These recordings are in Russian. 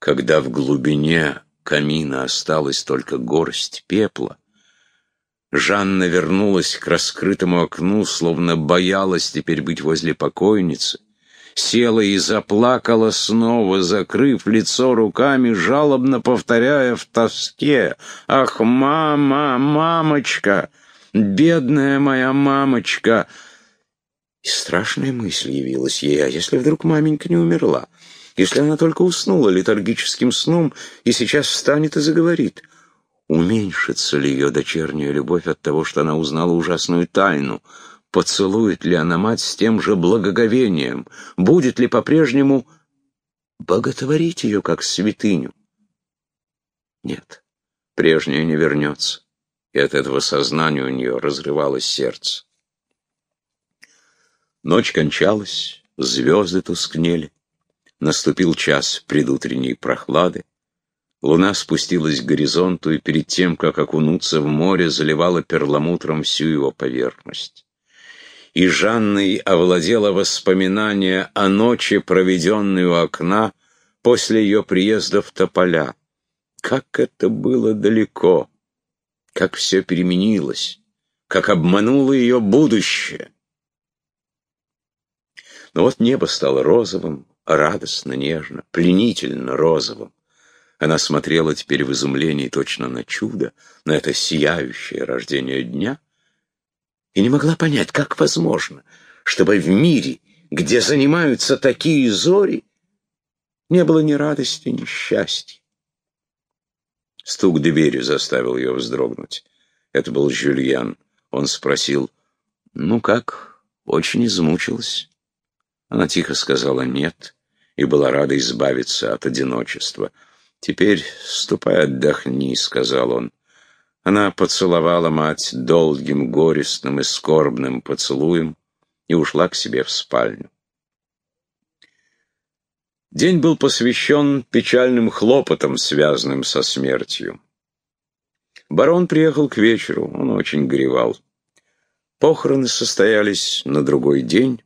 Когда в глубине камина осталась только горсть пепла, Жанна вернулась к раскрытому окну, словно боялась теперь быть возле покойницы, села и заплакала снова, закрыв лицо руками, жалобно повторяя в тоске «Ах, мама, мамочка, бедная моя мамочка!» И страшная мысль явилась ей, а если вдруг маменька не умерла? Если она только уснула летаргическим сном и сейчас встанет и заговорит? Уменьшится ли ее дочерняя любовь от того, что она узнала ужасную тайну? Поцелует ли она мать с тем же благоговением? Будет ли по-прежнему боготворить ее как святыню? Нет, прежнее не вернется, и от этого сознания у нее разрывалось сердце. Ночь кончалась, звезды тускнели. Наступил час предутренней прохлады. Луна спустилась к горизонту и перед тем, как окунуться в море, заливала перламутром всю его поверхность. И Жанной овладело воспоминание о ночи, проведенной у окна, после ее приезда в Тополя. Как это было далеко, как все переменилось, как обмануло ее будущее. Но вот небо стало розовым, радостно, нежно, пленительно розовым. Она смотрела теперь в изумлении точно на чудо, на это сияющее рождение дня, и не могла понять, как возможно, чтобы в мире, где занимаются такие зори, не было ни радости, ни счастья. Стук дверью заставил ее вздрогнуть. Это был Жюльян. Он спросил, «Ну как, очень измучилась?» Она тихо сказала «нет» и была рада избавиться от одиночества. «Теперь ступай отдохни», — сказал он. Она поцеловала мать долгим, горестным и скорбным поцелуем и ушла к себе в спальню. День был посвящен печальным хлопотам, связанным со смертью. Барон приехал к вечеру, он очень горевал. Похороны состоялись на другой день,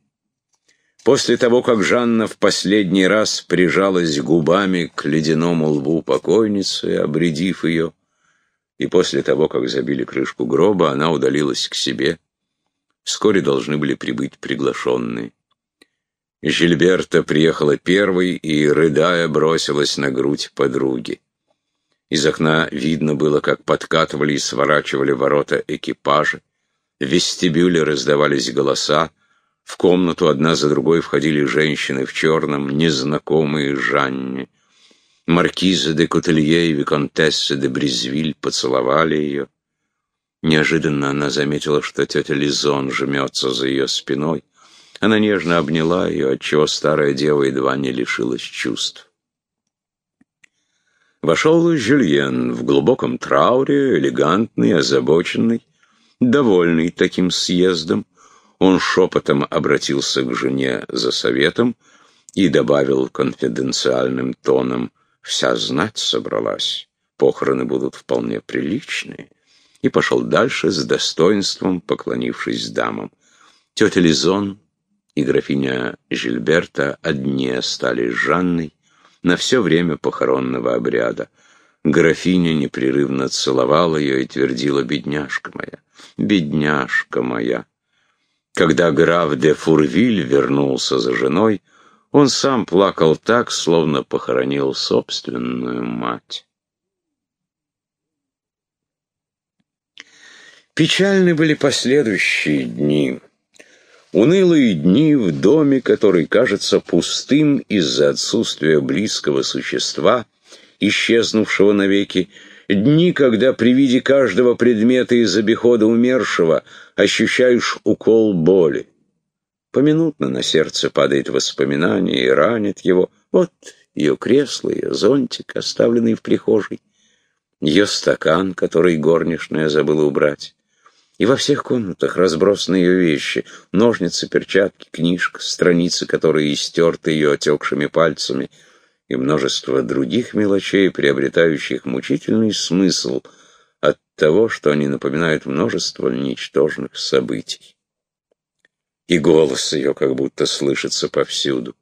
После того, как Жанна в последний раз прижалась губами к ледяному лбу покойницы, обредив ее, и после того, как забили крышку гроба, она удалилась к себе. Вскоре должны были прибыть приглашенные. Жильберта приехала первой и, рыдая, бросилась на грудь подруги. Из окна видно было, как подкатывали и сворачивали ворота экипажа. В вестибюле раздавались голоса, в комнату одна за другой входили женщины в черном, незнакомые Жанне. Маркиза де Котелье и Виконтесса де Брезвиль поцеловали ее. Неожиданно она заметила, что тетя Лизон жмется за ее спиной. Она нежно обняла ее, отчего старая дева едва не лишилась чувств. Вошел Жюльен в глубоком трауре, элегантный, озабоченный, довольный таким съездом. Он шепотом обратился к жене за советом и добавил конфиденциальным тоном, «Вся знать собралась, похороны будут вполне приличные», и пошел дальше с достоинством, поклонившись дамам. Тетя Лизон и графиня Жильберта одни остались с Жанной на все время похоронного обряда. Графиня непрерывно целовала ее и твердила «Бедняжка моя, бедняжка моя». Когда граф де Фурвиль вернулся за женой, он сам плакал так, словно похоронил собственную мать. Печальны были последующие дни. Унылые дни в доме, который кажется пустым из-за отсутствия близкого существа, исчезнувшего навеки, Дни, когда при виде каждого предмета из обихода умершего ощущаешь укол боли. Поминутно на сердце падает воспоминание и ранит его. Вот ее кресло, ее зонтик, оставленный в прихожей, ее стакан, который горничная забыла убрать. И во всех комнатах разбросаны ее вещи — ножницы, перчатки, книжка, страницы, которые истерты ее отекшими пальцами — и множество других мелочей, приобретающих мучительный смысл от того, что они напоминают множество ничтожных событий. И голос ее как будто слышится повсюду.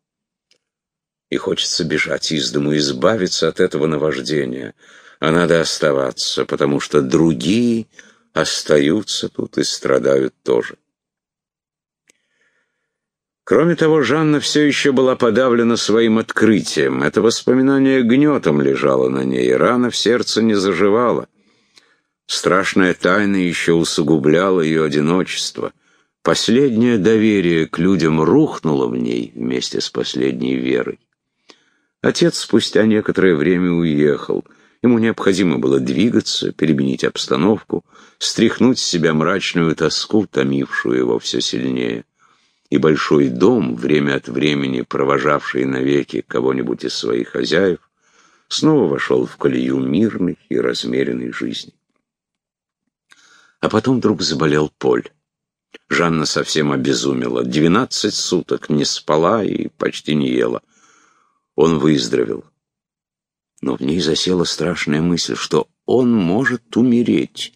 и хочется бежать из дому, избавиться от этого наваждения. А надо оставаться, потому что другие остаются тут и страдают тоже. Кроме того, Жанна все еще была подавлена своим открытием. Это воспоминание гнетом лежало на ней, рана в сердце не заживала. Страшная тайна еще усугубляла ее одиночество. Последнее доверие к людям рухнуло в ней вместе с последней верой. Отец спустя некоторое время уехал. Ему необходимо было двигаться, переменить обстановку, стряхнуть с себя мрачную тоску, томившую его все сильнее. И большой дом, время от времени провожавший навеки кого-нибудь из своих хозяев, снова вошел в колею мирной и размеренной жизни. А потом вдруг заболел Поль. Жанна совсем обезумела. Двенадцать суток не спала и почти не ела. Он выздоровел. Но в ней засела страшная мысль, что он может умереть.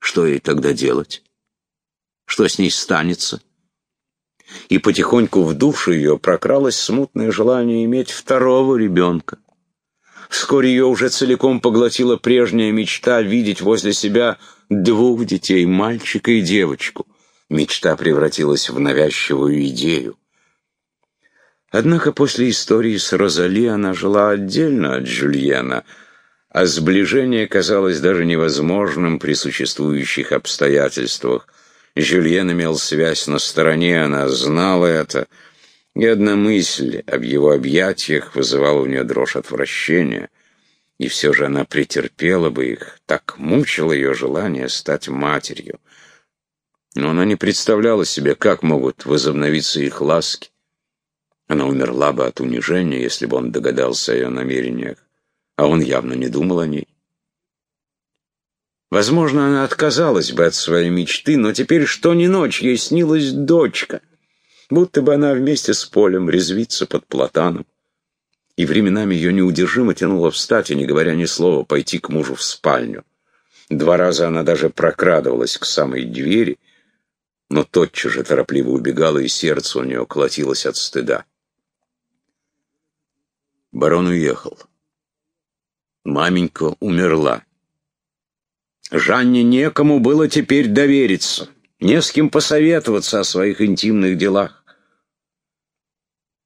Что ей тогда делать? Что с ней станется? И потихоньку в душу ее прокралось смутное желание иметь второго ребенка. Вскоре ее уже целиком поглотила прежняя мечта видеть возле себя двух детей, мальчика и девочку. Мечта превратилась в навязчивую идею. Однако после истории с Розали она жила отдельно от Жюльена, а сближение казалось даже невозможным при существующих обстоятельствах. Жюльен имел связь на стороне, она знала это, и одна мысль об его объятиях вызывала у нее дрожь отвращения, и все же она претерпела бы их, так мучило ее желание стать матерью. Но она не представляла себе, как могут возобновиться их ласки, она умерла бы от унижения, если бы он догадался о ее намерениях, а он явно не думал о ней. Возможно, она отказалась бы от своей мечты, но теперь что ни ночь ей снилась дочка, будто бы она вместе с Полем резвится под платаном. И временами ее неудержимо тянуло встать и, не говоря ни слова, пойти к мужу в спальню. Два раза она даже прокрадывалась к самой двери, но тотчас же торопливо убегала, и сердце у нее колотилось от стыда. Барон уехал. Маменька умерла. Жанне некому было теперь довериться, не с кем посоветоваться о своих интимных делах.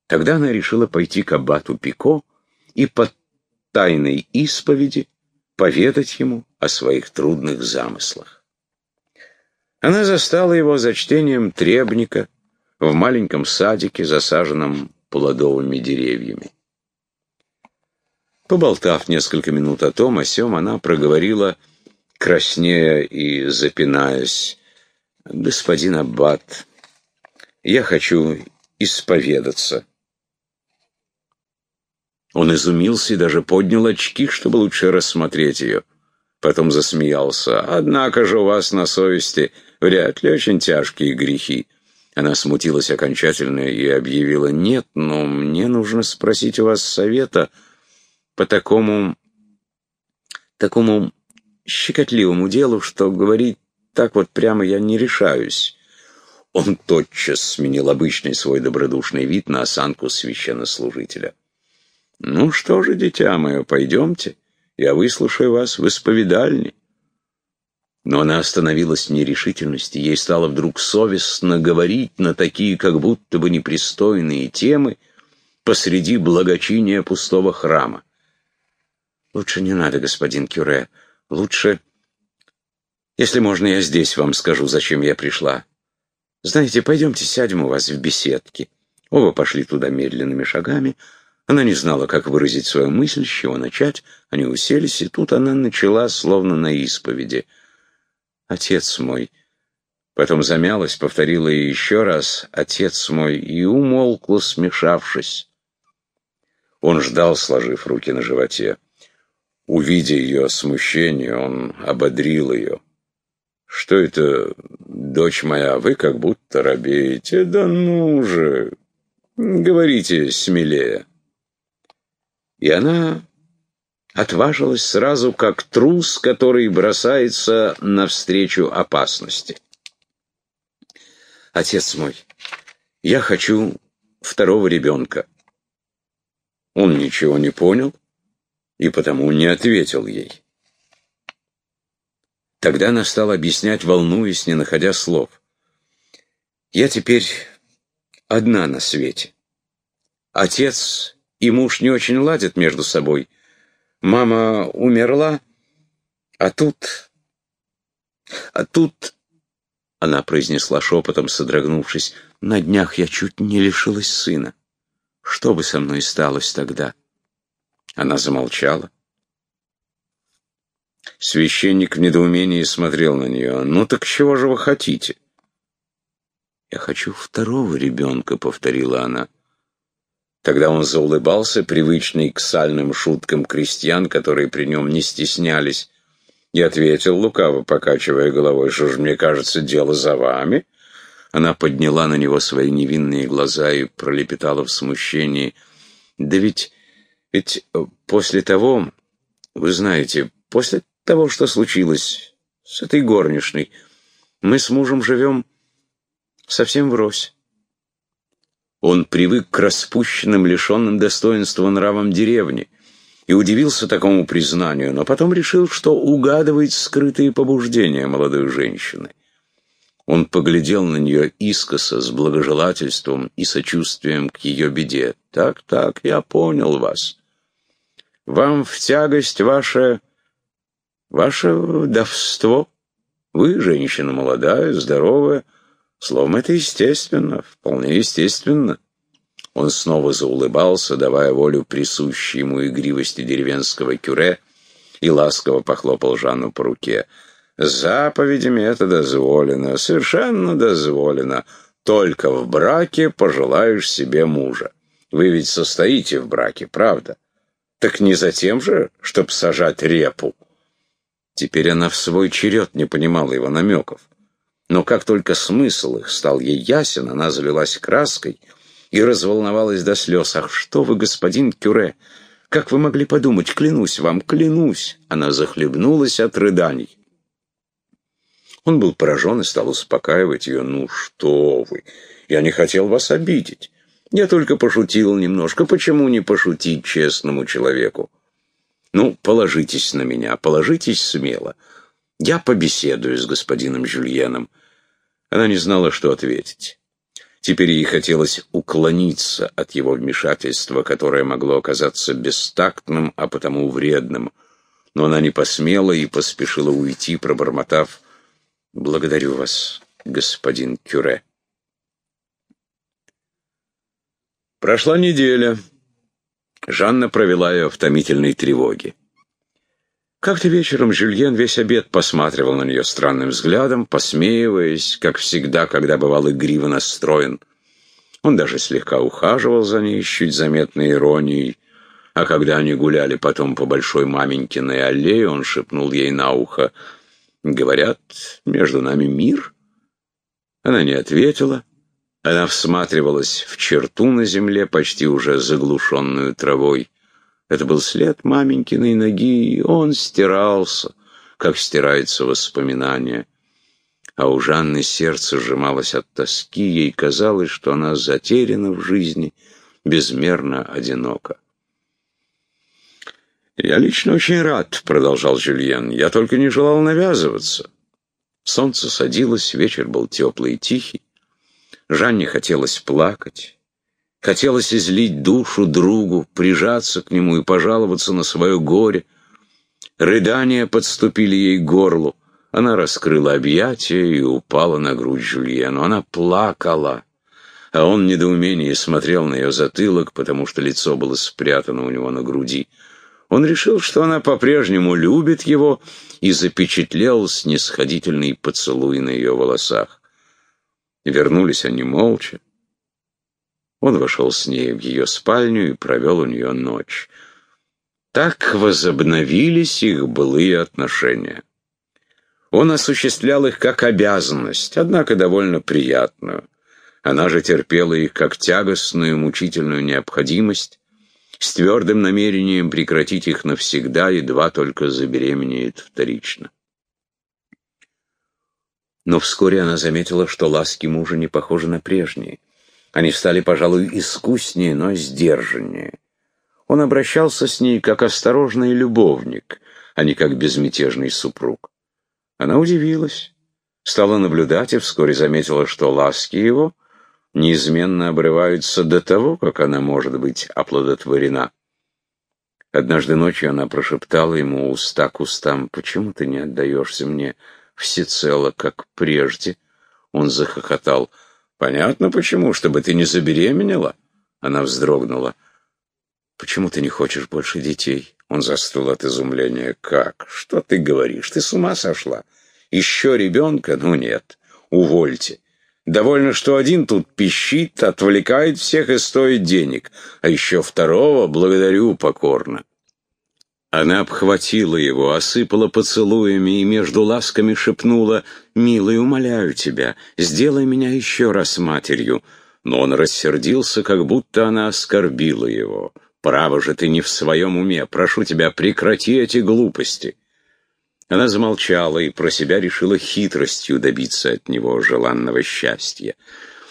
Тогда она решила пойти к аббату Пико и под тайной исповеди поведать ему о своих трудных замыслах. Она застала его за чтением требника в маленьком садике, засаженном плодовыми деревьями. Поболтав несколько минут о том, о сём, она проговорила, краснея и запинаясь, «Господин Аббат, я хочу исповедаться». Он изумился и даже поднял очки, чтобы лучше рассмотреть ее. Потом засмеялся. «Однако же у вас на совести вряд ли очень тяжкие грехи». Она смутилась окончательно и объявила, «Нет, но мне нужно спросить у вас совета» по такому... такому щекотливому делу, что говорить так вот прямо я не решаюсь. Он тотчас сменил обычный свой добродушный вид на осанку священнослужителя. «Ну что же, дитя мое, пойдемте, я выслушаю вас в исповедальне». Но она остановилась в нерешительности, ей стало вдруг совестно говорить на такие как будто бы непристойные темы посреди благочиния пустого храма. Лучше не надо, господин Кюре. Лучше... Если можно, я здесь вам скажу, зачем я пришла. Знаете, пойдемте сядем у вас в беседке. Оба пошли туда медленными шагами. Она не знала, как выразить свою мысль, с чего начать. Они уселись, и тут она начала, словно на исповеди. «Отец мой...» Потом замялась, повторила еще раз «Отец мой» и умолкла, смешавшись. Он ждал, сложив руки на животе. Увидя ее смущение, он ободрил ее. «Что это, дочь моя, вы как будто робеете? Да ну же! Говорите смелее!» И она отважилась сразу, как трус, который бросается навстречу опасности. «Отец мой, я хочу второго ребенка. Он ничего не понял и потому не ответил ей. Тогда она стала объяснять, волнуясь, не находя слов. «Я теперь одна на свете. Отец и муж не очень ладят между собой. Мама умерла, а тут... А тут...» Она произнесла шепотом, содрогнувшись. «На днях я чуть не лишилась сына. Что бы со мной сталось тогда?» Она замолчала. Священник в недоумении смотрел на нее. «Ну так чего же вы хотите?» «Я хочу второго ребенка», — повторила она. Тогда он заулыбался, привычный к сальным шуткам крестьян, которые при нем не стеснялись, и ответил, лукаво покачивая головой, «Что же, мне кажется, дело за вами?» Она подняла на него свои невинные глаза и пролепетала в смущении. «Да ведь ведь э, после того, вы знаете, после того, что случилось с этой горничной, мы с мужем живем совсем врозь. Он привык к распущенным, лишенным достоинства нравам деревни и удивился такому признанию, но потом решил, что угадывает скрытые побуждения молодой женщины. Он поглядел на нее искоса, с благожелательством и сочувствием к ее беде. «Так, так, я понял вас. Вам в тягость ваше... ваше вдовство. Вы женщина молодая, здоровая. Словом, это естественно, вполне естественно». Он снова заулыбался, давая волю присущей ему игривости деревенского кюре, и ласково похлопал Жанну по руке — Заповедями это дозволено, совершенно дозволено. Только в браке пожелаешь себе мужа. Вы ведь состоите в браке, правда? Так не за тем же, чтоб сажать репу. Теперь она в свой черед не понимала его намеков. Но как только смысл их стал ей ясен, она залилась краской и разволновалась до слез. «Ах, что вы, господин Кюре! Как вы могли подумать? Клянусь вам, клянусь!» Она захлебнулась от рыданий. Он был поражен и стал успокаивать ее. «Ну что вы! Я не хотел вас обидеть. Я только пошутил немножко. Почему не пошутить честному человеку? Ну, положитесь на меня, положитесь смело. Я побеседую с господином Жюльеном». Она не знала, что ответить. Теперь ей хотелось уклониться от его вмешательства, которое могло оказаться бестактным, а потому вредным. Но она не посмела и поспешила уйти, пробормотав Благодарю вас, господин Кюре. Прошла неделя. Жанна провела ее в томительной тревоге. Как-то вечером Жюльен весь обед посматривал на нее странным взглядом, посмеиваясь, как всегда, когда бывал игриво настроен. Он даже слегка ухаживал за ней чуть заметной иронией, а когда они гуляли потом по большой маменькиной аллее, он шепнул ей на ухо — Говорят, между нами мир. Она не ответила. Она всматривалась в черту на земле, почти уже заглушенную травой. Это был след маменькиной ноги, и он стирался, как стирается воспоминание. А у Жанны сердце сжималось от тоски, ей казалось, что она затеряна в жизни, безмерно одинока. «Я лично очень рад», — продолжал Жюльен. «Я только не желал навязываться». Солнце садилось, вечер был теплый и тихий. Жанне хотелось плакать. Хотелось излить душу другу, прижаться к нему и пожаловаться на свое горе. Рыдания подступили ей к горлу. Она раскрыла объятия и упала на грудь Жюльену. Она плакала, а он в недоумении смотрел на ее затылок, потому что лицо было спрятано у него на груди. Он решил, что она по-прежнему любит его, и запечатлел снисходительный поцелуй на ее волосах. Вернулись они молча. Он вошел с ней в ее спальню и провел у нее ночь. Так возобновились их былые отношения. Он осуществлял их как обязанность, однако довольно приятную. Она же терпела их как тягостную, мучительную необходимость, с твердым намерением прекратить их навсегда, едва только забеременеет вторично. Но вскоре она заметила, что ласки мужа не похожи на прежние. Они стали, пожалуй, искуснее, но сдержаннее. Он обращался с ней как осторожный любовник, а не как безмятежный супруг. Она удивилась, стала наблюдать и вскоре заметила, что ласки его неизменно обрываются до того, как она может быть оплодотворена. Однажды ночью она прошептала ему уста к устам, «Почему ты не отдаешься мне всецело, как прежде?» Он захохотал. «Понятно, почему, чтобы ты не забеременела?» Она вздрогнула. «Почему ты не хочешь больше детей?» Он застыл от изумления. «Как? Что ты говоришь? Ты с ума сошла? Еще ребенка? Ну нет. Увольте. Довольно, что один тут пищит, отвлекает всех и стоит денег, а еще второго благодарю покорно». Она обхватила его, осыпала поцелуями и между ласками шепнула «Милый, умоляю тебя, сделай меня еще раз матерью». Но он рассердился, как будто она оскорбила его. «Право же ты не в своем уме, прошу тебя, прекрати эти глупости». Она замолчала и про себя решила хитростью добиться от него желанного счастья.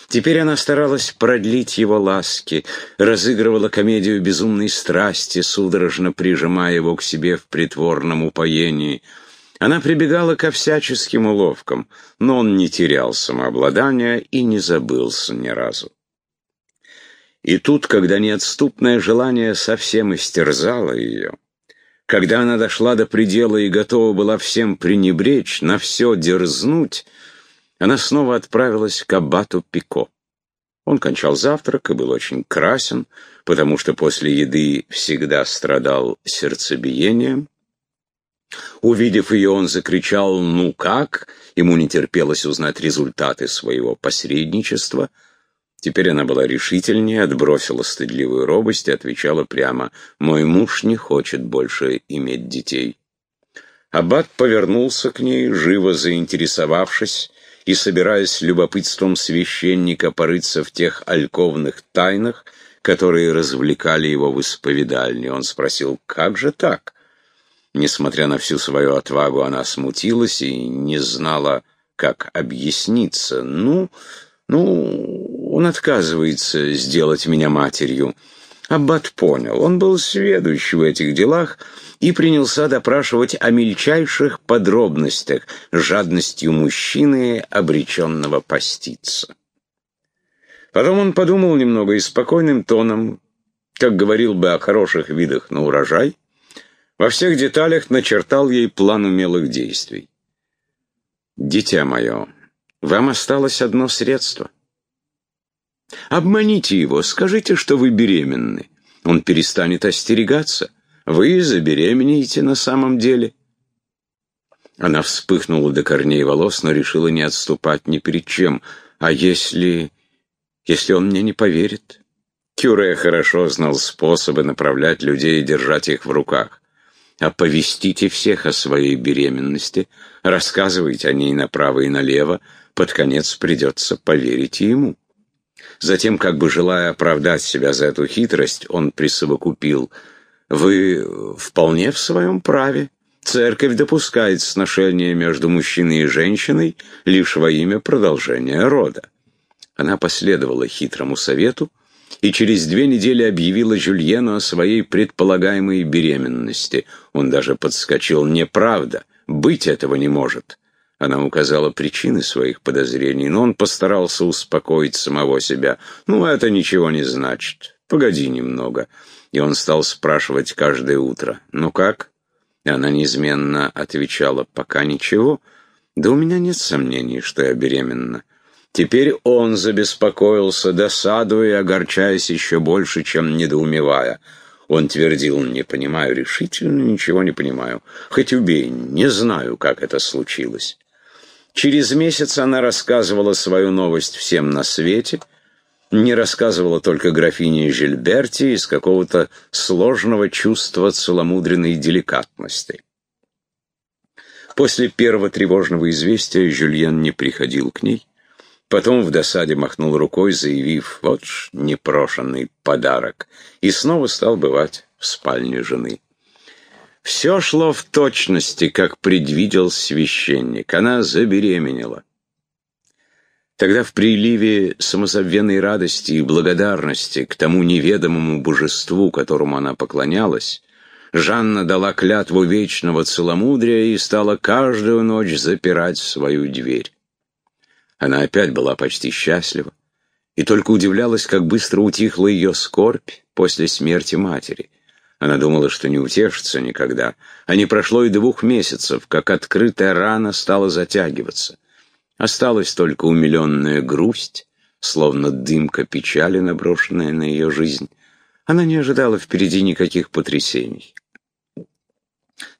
Теперь она старалась продлить его ласки, разыгрывала комедию безумной страсти, судорожно прижимая его к себе в притворном упоении. Она прибегала ко всяческим уловкам, но он не терял самообладания и не забылся ни разу. И тут, когда неотступное желание совсем истерзало ее, когда она дошла до предела и готова была всем пренебречь, на все дерзнуть, она снова отправилась к аббату Пико. Он кончал завтрак и был очень красен, потому что после еды всегда страдал сердцебиением. Увидев ее, он закричал «Ну как?», ему не терпелось узнать результаты своего посредничества. Теперь она была решительнее, отбросила стыдливую робость и отвечала прямо «Мой муж не хочет больше иметь детей». Аббат повернулся к ней, живо заинтересовавшись, и, собираясь любопытством священника порыться в тех альковных тайнах, которые развлекали его в исповедальне, он спросил, как же так? Несмотря на всю свою отвагу, она смутилась и не знала, как объясниться. «Ну, ну, он отказывается сделать меня матерью». Аббат понял, он был сведущ в этих делах и принялся допрашивать о мельчайших подробностях, жадностью мужчины, обреченного поститься. Потом он подумал немного и спокойным тоном, как говорил бы о хороших видах на урожай, во всех деталях начертал ей план умелых действий. «Дитя мое, вам осталось одно средство. Обманите его, скажите, что вы беременны. Он перестанет остерегаться. Вы забеременеете на самом деле. Она вспыхнула до корней волос, но решила не отступать ни перед чем. А если... если он мне не поверит? Кюре хорошо знал способы направлять людей и держать их в руках. Оповестите всех о своей беременности, рассказывайте о ней направо и налево, под конец придется поверить ему. Затем, как бы желая оправдать себя за эту хитрость, он присовокупил «Вы вполне в своем праве. Церковь допускает сношение между мужчиной и женщиной лишь во имя продолжения рода». Она последовала хитрому совету и через две недели объявила Жюльену о своей предполагаемой беременности. Он даже подскочил «Неправда, быть этого не может». Она указала причины своих подозрений, но он постарался успокоить самого себя. «Ну, это ничего не значит. Погоди немного». И он стал спрашивать каждое утро. «Ну как?» И она неизменно отвечала. «Пока ничего. Да у меня нет сомнений, что я беременна». Теперь он забеспокоился, досадуя и огорчаясь еще больше, чем недоумевая. Он твердил, не понимаю, решительно ничего не понимаю. Хоть убей, не знаю, как это случилось. Через месяц она рассказывала свою новость всем на свете, не рассказывала только графине Жильберти из какого-то сложного чувства целомудренной деликатности. После первого тревожного известия Жюльен не приходил к ней, потом в досаде махнул рукой, заявив «Вот ж непрошенный подарок», и снова стал бывать в спальне жены. Все шло в точности, как предвидел священник. Она забеременела. Тогда в приливе самозабвенной радости и благодарности к тому неведомому божеству, которому она поклонялась, Жанна дала клятву вечного целомудрия и стала каждую ночь запирать свою дверь. Она опять была почти счастлива и только удивлялась, как быстро утихла ее скорбь после смерти матери. Она думала, что не утешится никогда, а не прошло и двух месяцев, как открытая рана стала затягиваться. Осталась только умиленная грусть, словно дымка печали, наброшенная на ее жизнь. Она не ожидала впереди никаких потрясений.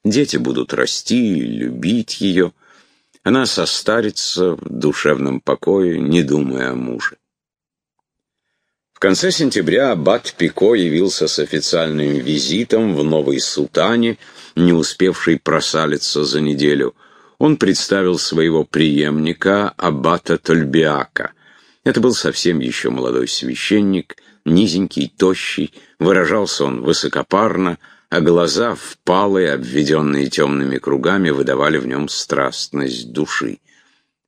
Дети будут расти и любить ее. Она состарится в душевном покое, не думая о муже. В конце сентября аббат Пико явился с официальным визитом в Новой Сутане, не успевший просалиться за неделю. Он представил своего преемника, аббата Тольбиака. Это был совсем еще молодой священник, низенький, тощий, выражался он высокопарно, а глаза, впалые, обведенные темными кругами, выдавали в нем страстность души.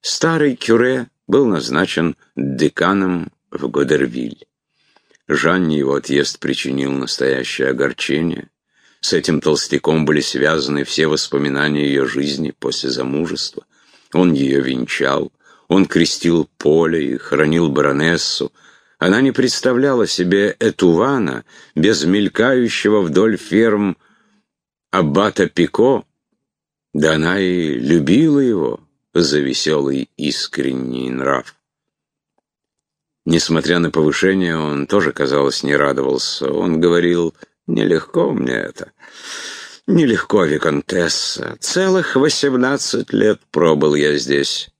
Старый кюре был назначен деканом в Годервиль. Жанне его отъезд причинил настоящее огорчение. С этим толстяком были связаны все воспоминания ее жизни после замужества. Он ее венчал, он крестил поле и хранил баронессу. Она не представляла себе Этувана без мелькающего вдоль ферм аббата Пико, да она и любила его за веселый искренний нрав. Несмотря на повышение, он тоже, казалось, не радовался. Он говорил, «Нелегко мне это. Нелегко, Виконтесса. Целых восемнадцать лет пробыл я здесь.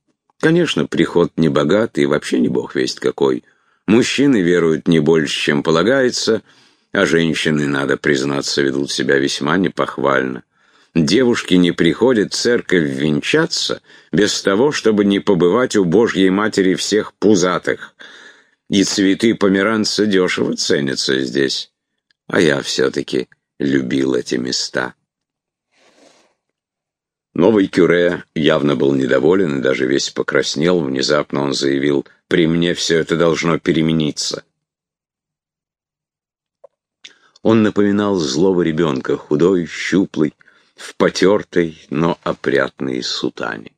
Конечно, приход не богатый, вообще не бог весть какой. Мужчины веруют не больше, чем полагается, а женщины, надо признаться, ведут себя весьма непохвально. Девушки не приходят в церковь венчаться без того, чтобы не побывать у Божьей Матери всех пузатых» И цветы померанца дешево ценятся здесь. А я все-таки любил эти места. Новый кюре явно был недоволен и даже весь покраснел. Внезапно он заявил, «При мне все это должно перемениться». Он напоминал злого ребенка, худой, щуплый, в потертой, но опрятной сутане.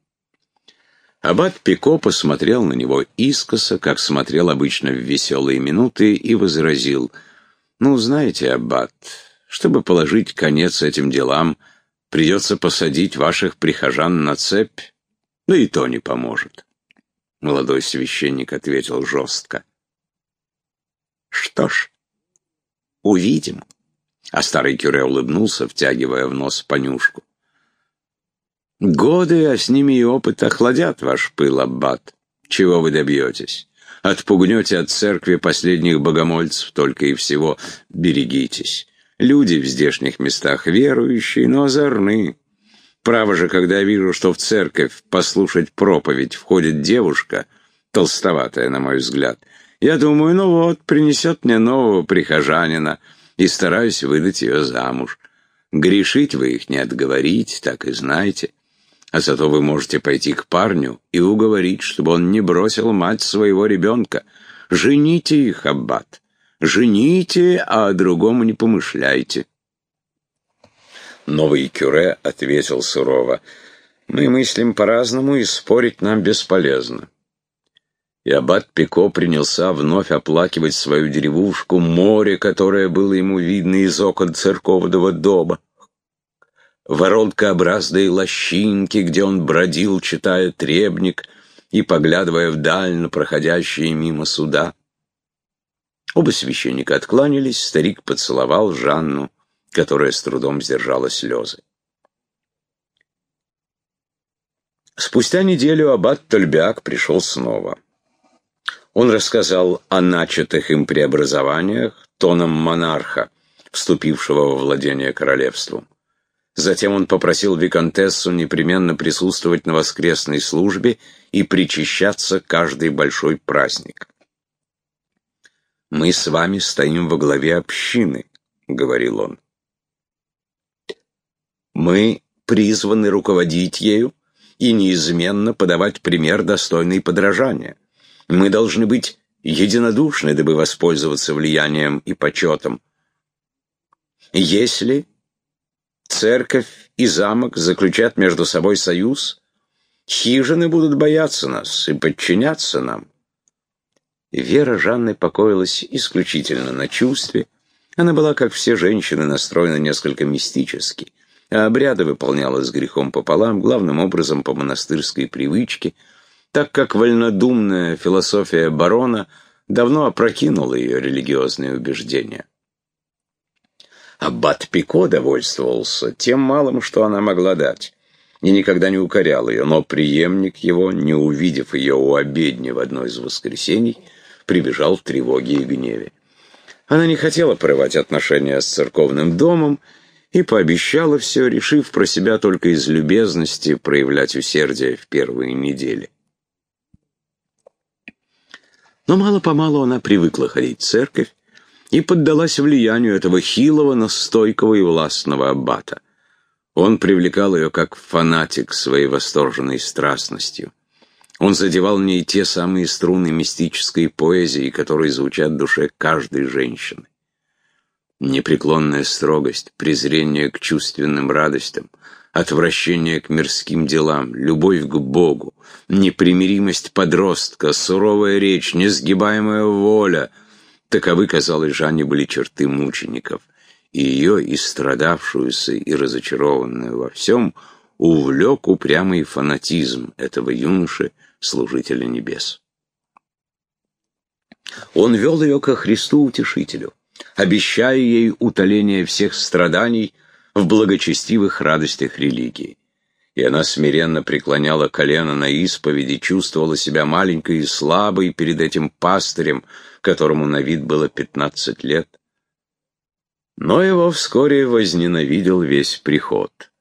Аббат Пико посмотрел на него искоса, как смотрел обычно в веселые минуты, и возразил, «Ну, знаете, Аббат, чтобы положить конец этим делам, придется посадить ваших прихожан на цепь, да и то не поможет». Молодой священник ответил жестко. «Что ж, увидим». А старый кюре улыбнулся, втягивая в нос понюшку. Годы, а с ними и опыт охладят ваш пыл, аббат. Чего вы добьетесь? Отпугнете от церкви последних богомольцев только и всего. Берегитесь. Люди в здешних местах верующие, но озорны. Право же, когда я вижу, что в церковь послушать проповедь входит девушка, толстоватая, на мой взгляд, я думаю, ну вот, принесет мне нового прихожанина, и стараюсь выдать ее замуж. Грешить вы их не отговорить, так и знайте. А зато вы можете пойти к парню и уговорить, чтобы он не бросил мать своего ребенка. Жените их, аббат. Жените, а о другом не помышляйте. Новый кюре ответил сурово. Мы мыслим по-разному, и спорить нам бесполезно. И аббат Пико принялся вновь оплакивать свою деревушку, море, которое было ему видно из окон церковного дома воронкообразные лощинки, где он бродил, читая требник и поглядывая вдаль на проходящие мимо суда. Оба священника откланялись, старик поцеловал Жанну, которая с трудом сдержала слезы. Спустя неделю аббат Тольбяк пришел снова. Он рассказал о начатых им преобразованиях тоном монарха, вступившего во владение королевством. Затем он попросил виконтессу непременно присутствовать на воскресной службе и причащаться каждый большой праздник. «Мы с вами стоим во главе общины», — говорил он. «Мы призваны руководить ею и неизменно подавать пример достойный подражания. Мы должны быть единодушны, дабы воспользоваться влиянием и почетом. Если церковь и замок заключат между собой союз, хижины будут бояться нас и подчиняться нам. Вера Жанны покоилась исключительно на чувстве. Она была, как все женщины, настроена несколько мистически, а обряды выполняла с грехом пополам, главным образом по монастырской привычке, так как вольнодумная философия барона давно опрокинула ее религиозные убеждения. Аббат Пико довольствовался тем малым, что она могла дать, и никогда не укорял ее, но преемник его, не увидев ее у обедни в одно из воскресений, прибежал в тревоге и гневе. Она не хотела порывать отношения с церковным домом и пообещала все, решив про себя только из любезности проявлять усердие в первые недели. Но мало-помалу она привыкла ходить в церковь и поддалась влиянию этого хилого, но стойкого и властного аббата. Он привлекал ее как фанатик своей восторженной страстностью. Он задевал в ней те самые струны мистической поэзии, которые звучат в душе каждой женщины. Непреклонная строгость, презрение к чувственным радостям, отвращение к мирским делам, любовь к Богу, непримиримость подростка, суровая речь, несгибаемая воля — таковы, казалось, Жанне были черты мучеников, и ее, истрадавшуюся и разочарованную во всем, увлек упрямый фанатизм этого юноши, служителя небес. Он вел ее ко Христу-утешителю, обещая ей утоление всех страданий в благочестивых радостях религии. И она смиренно преклоняла колено на исповеди, чувствовала себя маленькой и слабой перед этим пастырем, которому на вид было пятнадцать лет. Но его вскоре возненавидел весь приход.